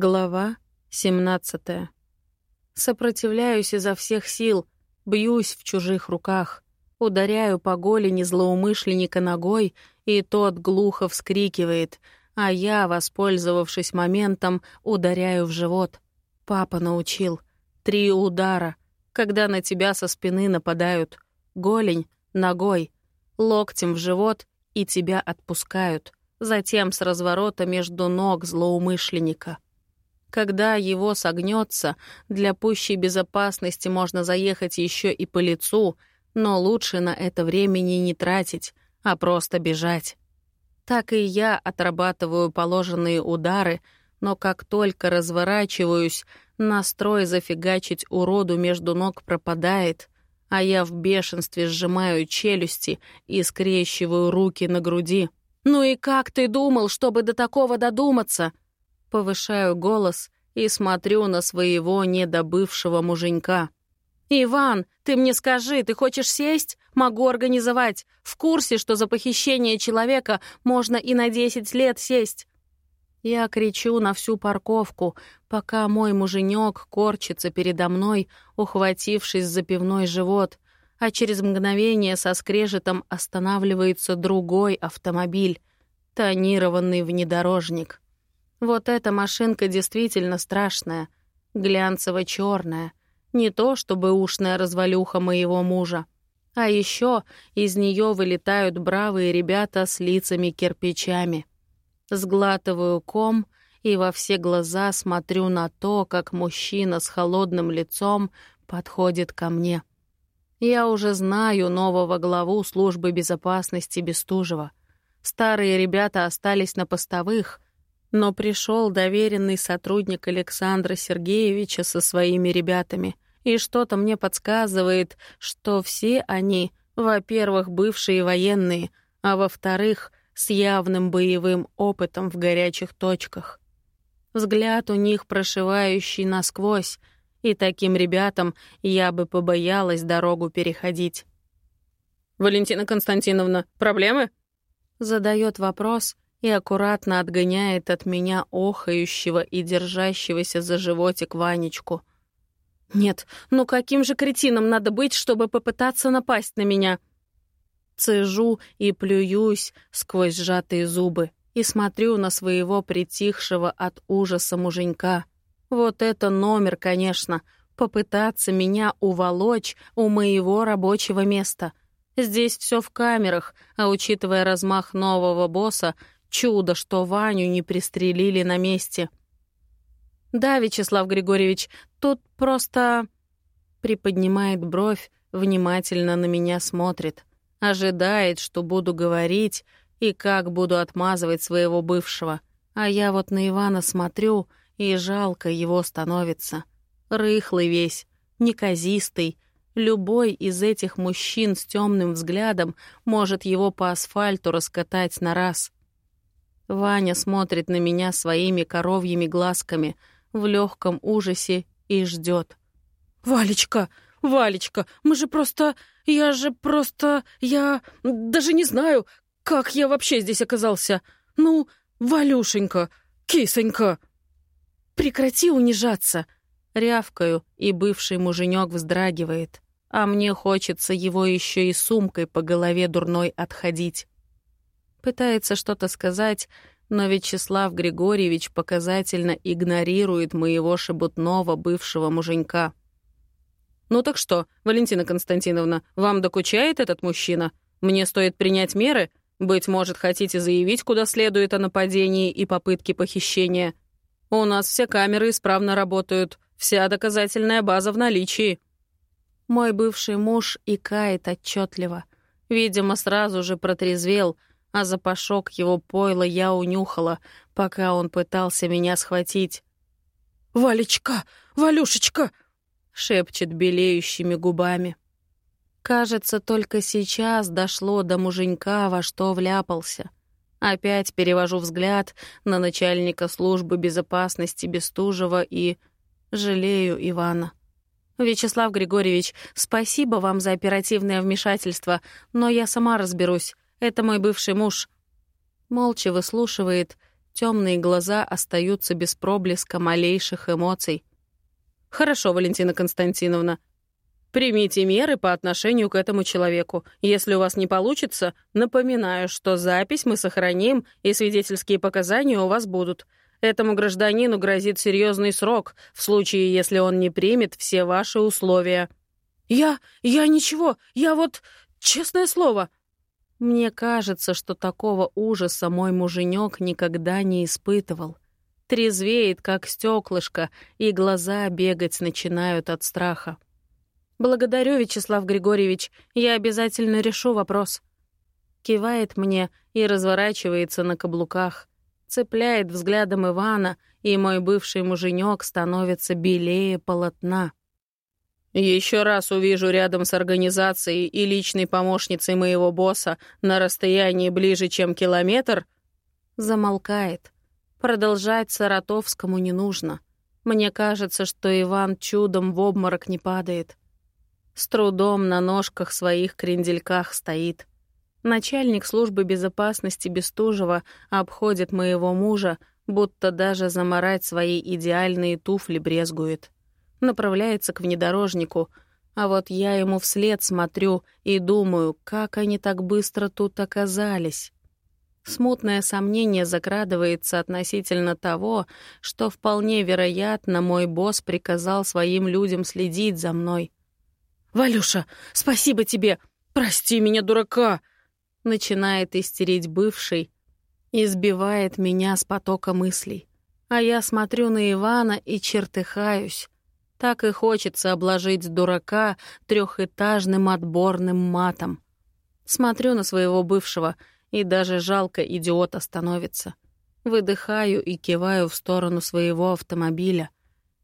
Глава 17. Сопротивляюсь изо всех сил, бьюсь в чужих руках, ударяю по голени злоумышленника ногой, и тот глухо вскрикивает, а я, воспользовавшись моментом, ударяю в живот. Папа научил. Три удара, когда на тебя со спины нападают. Голень, ногой, локтем в живот, и тебя отпускают. Затем с разворота между ног злоумышленника. Когда его согнется, для пущей безопасности можно заехать еще и по лицу, но лучше на это времени не тратить, а просто бежать. Так и я отрабатываю положенные удары, но как только разворачиваюсь, настрой зафигачить уроду между ног пропадает, а я в бешенстве сжимаю челюсти и скрещиваю руки на груди. «Ну и как ты думал, чтобы до такого додуматься?» Повышаю голос и смотрю на своего недобывшего муженька. «Иван, ты мне скажи, ты хочешь сесть? Могу организовать. В курсе, что за похищение человека можно и на 10 лет сесть». Я кричу на всю парковку, пока мой муженек корчится передо мной, ухватившись за пивной живот, а через мгновение со скрежетом останавливается другой автомобиль, тонированный внедорожник. Вот эта машинка действительно страшная, глянцево черная не то чтобы ушная развалюха моего мужа. А еще из нее вылетают бравые ребята с лицами-кирпичами. Сглатываю ком и во все глаза смотрю на то, как мужчина с холодным лицом подходит ко мне. Я уже знаю нового главу службы безопасности Бестужева. Старые ребята остались на постовых — но пришел доверенный сотрудник Александра Сергеевича со своими ребятами, и что-то мне подсказывает, что все они, во-первых, бывшие военные, а во-вторых, с явным боевым опытом в горячих точках. Взгляд у них прошивающий насквозь, и таким ребятам я бы побоялась дорогу переходить. «Валентина Константиновна, проблемы?» Задает вопрос — и аккуратно отгоняет от меня охающего и держащегося за животик Ванечку. «Нет, ну каким же кретином надо быть, чтобы попытаться напасть на меня?» Цежу и плююсь сквозь сжатые зубы и смотрю на своего притихшего от ужаса муженька. Вот это номер, конечно, попытаться меня уволочь у моего рабочего места. Здесь все в камерах, а учитывая размах нового босса, Чудо, что Ваню не пристрелили на месте. «Да, Вячеслав Григорьевич, тут просто...» Приподнимает бровь, внимательно на меня смотрит. Ожидает, что буду говорить и как буду отмазывать своего бывшего. А я вот на Ивана смотрю, и жалко его становится. Рыхлый весь, неказистый. Любой из этих мужчин с темным взглядом может его по асфальту раскатать на раз. Ваня смотрит на меня своими коровьими глазками в легком ужасе и ждет. «Валечка! Валечка! Мы же просто... Я же просто... Я... Даже не знаю, как я вообще здесь оказался. Ну, Валюшенька, кисонька!» «Прекрати унижаться!» Рявкаю, и бывший муженек вздрагивает. А мне хочется его еще и сумкой по голове дурной отходить. Пытается что-то сказать, но Вячеслав Григорьевич показательно игнорирует моего шебутного бывшего муженька. «Ну так что, Валентина Константиновна, вам докучает этот мужчина? Мне стоит принять меры? Быть может, хотите заявить, куда следует о нападении и попытке похищения? У нас все камеры исправно работают, вся доказательная база в наличии». Мой бывший муж икает отчетливо. Видимо, сразу же протрезвел — а запашок его пойла я унюхала, пока он пытался меня схватить. «Валечка! Валюшечка!» — шепчет белеющими губами. Кажется, только сейчас дошло до муженька, во что вляпался. Опять перевожу взгляд на начальника службы безопасности Бестужева и жалею Ивана. «Вячеслав Григорьевич, спасибо вам за оперативное вмешательство, но я сама разберусь. Это мой бывший муж». Молча выслушивает, Темные глаза остаются без проблеска малейших эмоций. «Хорошо, Валентина Константиновна. Примите меры по отношению к этому человеку. Если у вас не получится, напоминаю, что запись мы сохраним, и свидетельские показания у вас будут. Этому гражданину грозит серьезный срок, в случае, если он не примет все ваши условия». «Я... я ничего, я вот... честное слово...» Мне кажется, что такого ужаса мой муженек никогда не испытывал. Трезвеет, как стеклышко, и глаза бегать начинают от страха. «Благодарю, Вячеслав Григорьевич, я обязательно решу вопрос». Кивает мне и разворачивается на каблуках. Цепляет взглядом Ивана, и мой бывший муженек становится белее полотна. Еще раз увижу рядом с организацией и личной помощницей моего босса на расстоянии ближе, чем километр, замолкает. Продолжать Саратовскому не нужно. Мне кажется, что Иван чудом в обморок не падает. С трудом на ножках своих крендельках стоит. Начальник службы безопасности Бестужева обходит моего мужа, будто даже заморать свои идеальные туфли брезгует направляется к внедорожнику, а вот я ему вслед смотрю и думаю, как они так быстро тут оказались. Смутное сомнение закрадывается относительно того, что вполне вероятно мой босс приказал своим людям следить за мной. «Валюша, спасибо тебе! Прости меня, дурака!» Начинает истерить бывший, избивает меня с потока мыслей. А я смотрю на Ивана и чертыхаюсь. Так и хочется обложить дурака трехэтажным отборным матом. Смотрю на своего бывшего, и даже жалко идиота становится. Выдыхаю и киваю в сторону своего автомобиля.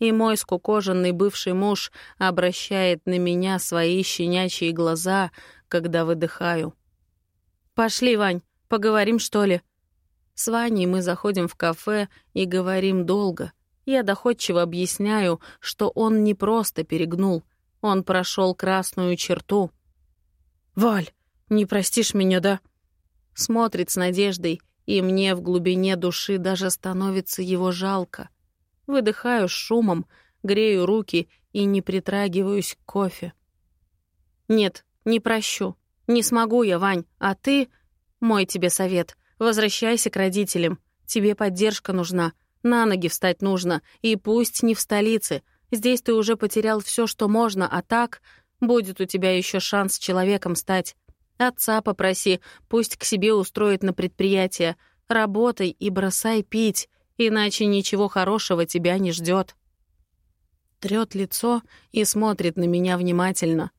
И мой скукоженный бывший муж обращает на меня свои щенячьи глаза, когда выдыхаю. «Пошли, Вань, поговорим, что ли?» С Ваней мы заходим в кафе и говорим долго — я доходчиво объясняю, что он не просто перегнул, он прошел красную черту. «Валь, не простишь меня, да?» Смотрит с надеждой, и мне в глубине души даже становится его жалко. Выдыхаю шумом, грею руки и не притрагиваюсь к кофе. «Нет, не прощу. Не смогу я, Вань, а ты...» «Мой тебе совет. Возвращайся к родителям. Тебе поддержка нужна. На ноги встать нужно, и пусть не в столице. Здесь ты уже потерял все, что можно, а так будет у тебя еще шанс человеком стать. Отца попроси, пусть к себе устроит на предприятие. Работай и бросай пить, иначе ничего хорошего тебя не ждет. Трет лицо и смотрит на меня внимательно.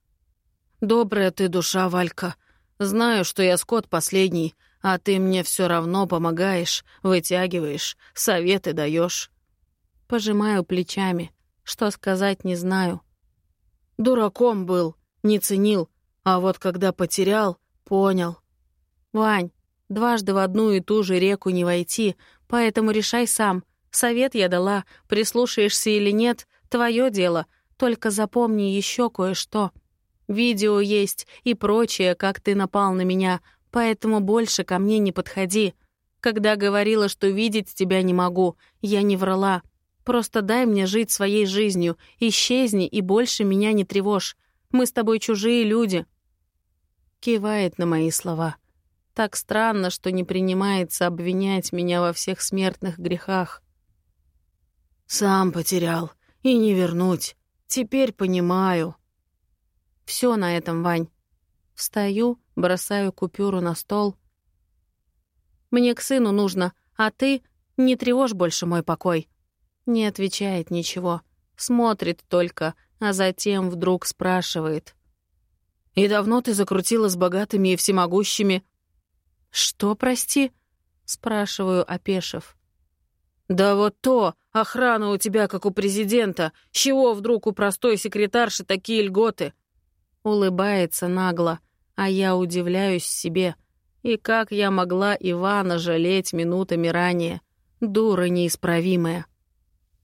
«Добрая ты душа, Валька. Знаю, что я скот последний, а ты мне все равно помогаешь, вытягиваешь, советы даешь. Пожимаю плечами. Что сказать, не знаю. Дураком был, не ценил, а вот когда потерял, понял. Вань, дважды в одну и ту же реку не войти, поэтому решай сам. Совет я дала, прислушаешься или нет, твое дело. Только запомни еще кое-что. Видео есть и прочее, как ты напал на меня, Поэтому больше ко мне не подходи. Когда говорила, что видеть тебя не могу, я не врала. Просто дай мне жить своей жизнью, исчезни и больше меня не тревожь. Мы с тобой чужие люди». Кивает на мои слова. Так странно, что не принимается обвинять меня во всех смертных грехах. «Сам потерял. И не вернуть. Теперь понимаю». Все на этом, Вань. Встаю, бросаю купюру на стол. «Мне к сыну нужно, а ты не тревожь больше мой покой». Не отвечает ничего, смотрит только, а затем вдруг спрашивает. «И давно ты закрутила с богатыми и всемогущими?» «Что, прости?» — спрашиваю, опешив. «Да вот то, охрана у тебя, как у президента. чего вдруг у простой секретарши такие льготы?» Улыбается нагло а я удивляюсь себе. И как я могла Ивана жалеть минутами ранее? Дура неисправимая.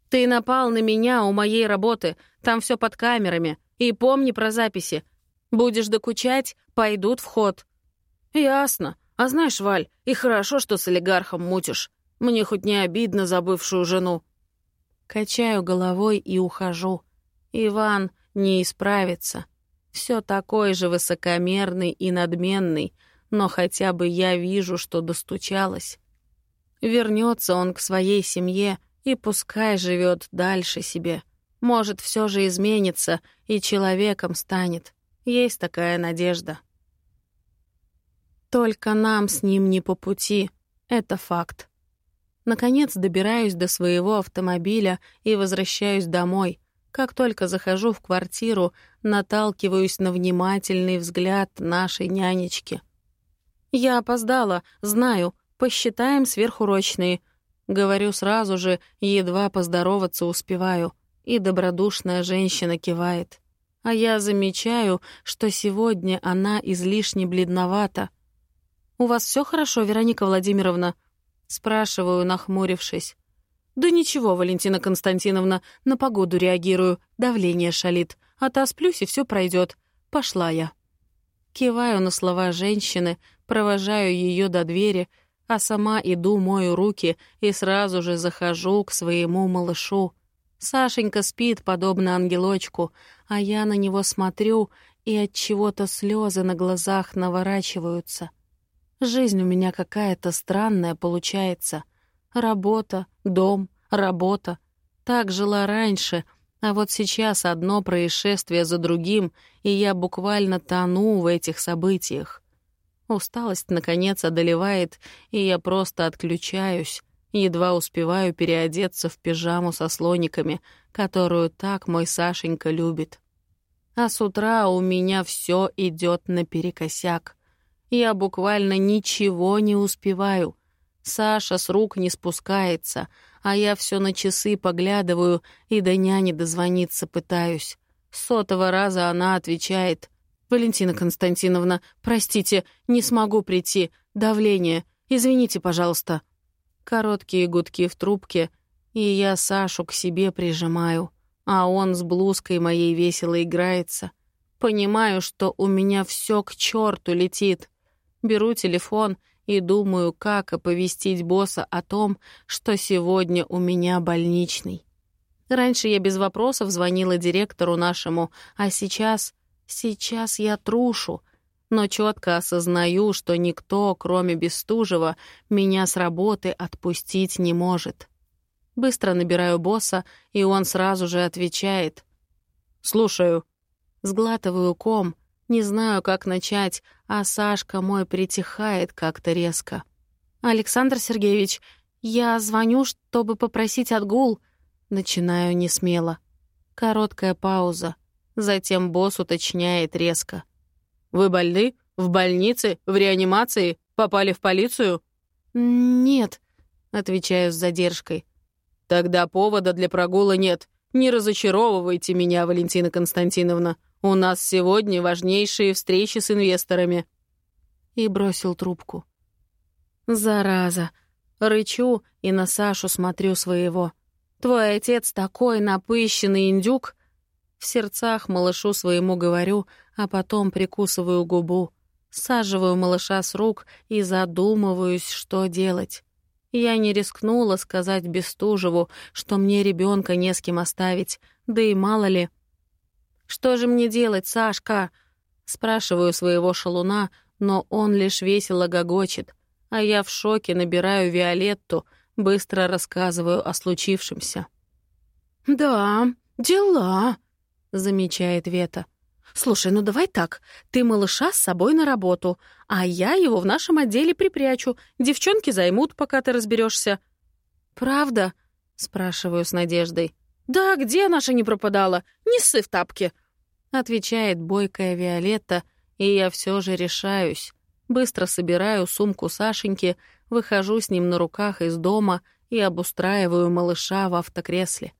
Ты напал на меня у моей работы, там все под камерами. И помни про записи. Будешь докучать, пойдут в ход. Ясно. А знаешь, Валь, и хорошо, что с олигархом мутишь. Мне хоть не обидно за бывшую жену». Качаю головой и ухожу. Иван не исправится. Все такой же высокомерный и надменный, но хотя бы я вижу, что достучалась. Вернется он к своей семье и пускай живет дальше себе. Может, все же изменится и человеком станет. Есть такая надежда. Только нам с ним не по пути. Это факт. Наконец добираюсь до своего автомобиля и возвращаюсь домой. Как только захожу в квартиру, наталкиваюсь на внимательный взгляд нашей нянечки. «Я опоздала, знаю, посчитаем сверхурочные». Говорю сразу же, едва поздороваться успеваю, и добродушная женщина кивает. А я замечаю, что сегодня она излишне бледновата. «У вас все хорошо, Вероника Владимировна?» Спрашиваю, нахмурившись. «Да ничего, Валентина Константиновна, на погоду реагирую, давление шалит. Отосплюсь, и все пройдет. Пошла я». Киваю на слова женщины, провожаю ее до двери, а сама иду, мою руки и сразу же захожу к своему малышу. Сашенька спит, подобно ангелочку, а я на него смотрю, и от чего-то слезы на глазах наворачиваются. Жизнь у меня какая-то странная получается. Работа, дом, работа. Так жила раньше, а вот сейчас одно происшествие за другим, и я буквально тону в этих событиях. Усталость, наконец, одолевает, и я просто отключаюсь, едва успеваю переодеться в пижаму со слониками, которую так мой Сашенька любит. А с утра у меня все идет наперекосяк. Я буквально ничего не успеваю. Саша с рук не спускается, а я все на часы поглядываю и до няни дозвониться пытаюсь. Сотого раза она отвечает. «Валентина Константиновна, простите, не смогу прийти. Давление. Извините, пожалуйста». Короткие гудки в трубке, и я Сашу к себе прижимаю, а он с блузкой моей весело играется. Понимаю, что у меня все к черту летит. Беру телефон и думаю, как оповестить босса о том, что сегодня у меня больничный. Раньше я без вопросов звонила директору нашему, а сейчас... Сейчас я трушу, но четко осознаю, что никто, кроме Бестужева, меня с работы отпустить не может. Быстро набираю босса, и он сразу же отвечает. «Слушаю». Сглатываю ком — не знаю, как начать, а Сашка мой притихает как-то резко. «Александр Сергеевич, я звоню, чтобы попросить отгул». Начинаю несмело. Короткая пауза. Затем босс уточняет резко. «Вы больны? В больнице? В реанимации? Попали в полицию?» «Нет», — отвечаю с задержкой. «Тогда повода для прогула нет. Не разочаровывайте меня, Валентина Константиновна. У нас сегодня важнейшие встречи с инвесторами». И бросил трубку. «Зараза!» Рычу и на Сашу смотрю своего. «Твой отец такой напыщенный индюк!» В сердцах малышу своему говорю, а потом прикусываю губу. Саживаю малыша с рук и задумываюсь, что делать. Я не рискнула сказать Бестужеву, что мне ребенка не с кем оставить, да и мало ли, «Что же мне делать, Сашка?» Спрашиваю своего шалуна, но он лишь весело гогочет, а я в шоке набираю Виолетту, быстро рассказываю о случившемся. «Да, дела», — замечает Вета. «Слушай, ну давай так. Ты малыша с собой на работу, а я его в нашем отделе припрячу. Девчонки займут, пока ты разберешься. «Правда?» — спрашиваю с надеждой. «Да, где наша не пропадала? Не ссы в тапки!» Отвечает бойкая Виолетта, и я все же решаюсь. Быстро собираю сумку Сашеньки, выхожу с ним на руках из дома и обустраиваю малыша в автокресле.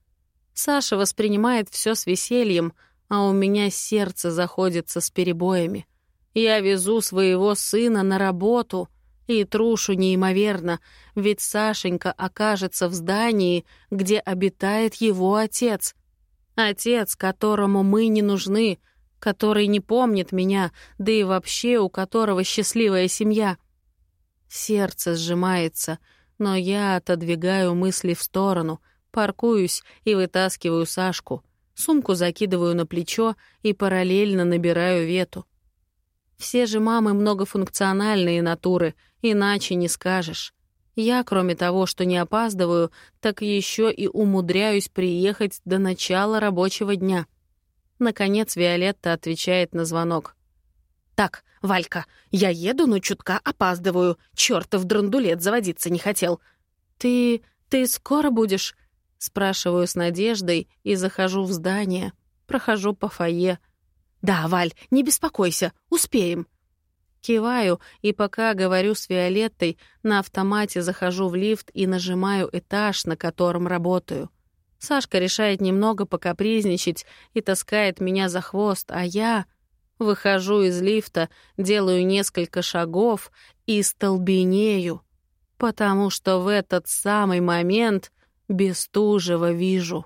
Саша воспринимает все с весельем, а у меня сердце заходится с перебоями. Я везу своего сына на работу — и трушу неимоверно, ведь Сашенька окажется в здании, где обитает его отец. Отец, которому мы не нужны, который не помнит меня, да и вообще у которого счастливая семья. Сердце сжимается, Но я отодвигаю мысли в сторону, паркуюсь и вытаскиваю Сашку. Сумку закидываю на плечо и параллельно набираю вету. Все же мамы многофункциональные натуры, иначе не скажешь. Я, кроме того, что не опаздываю, так еще и умудряюсь приехать до начала рабочего дня. Наконец Виолетта отвечает на звонок. «Так, Валька, я еду, но чутка опаздываю. Чёртов драндулет заводиться не хотел. Ты... ты скоро будешь?» Спрашиваю с надеждой и захожу в здание. Прохожу по фойе. «Да, Валь, не беспокойся, успеем». Киваю, и пока говорю с Виолеттой, на автомате захожу в лифт и нажимаю этаж, на котором работаю. Сашка решает немного покапризничать и таскает меня за хвост, а я выхожу из лифта, делаю несколько шагов и столбенею, потому что в этот самый момент Бестужева вижу.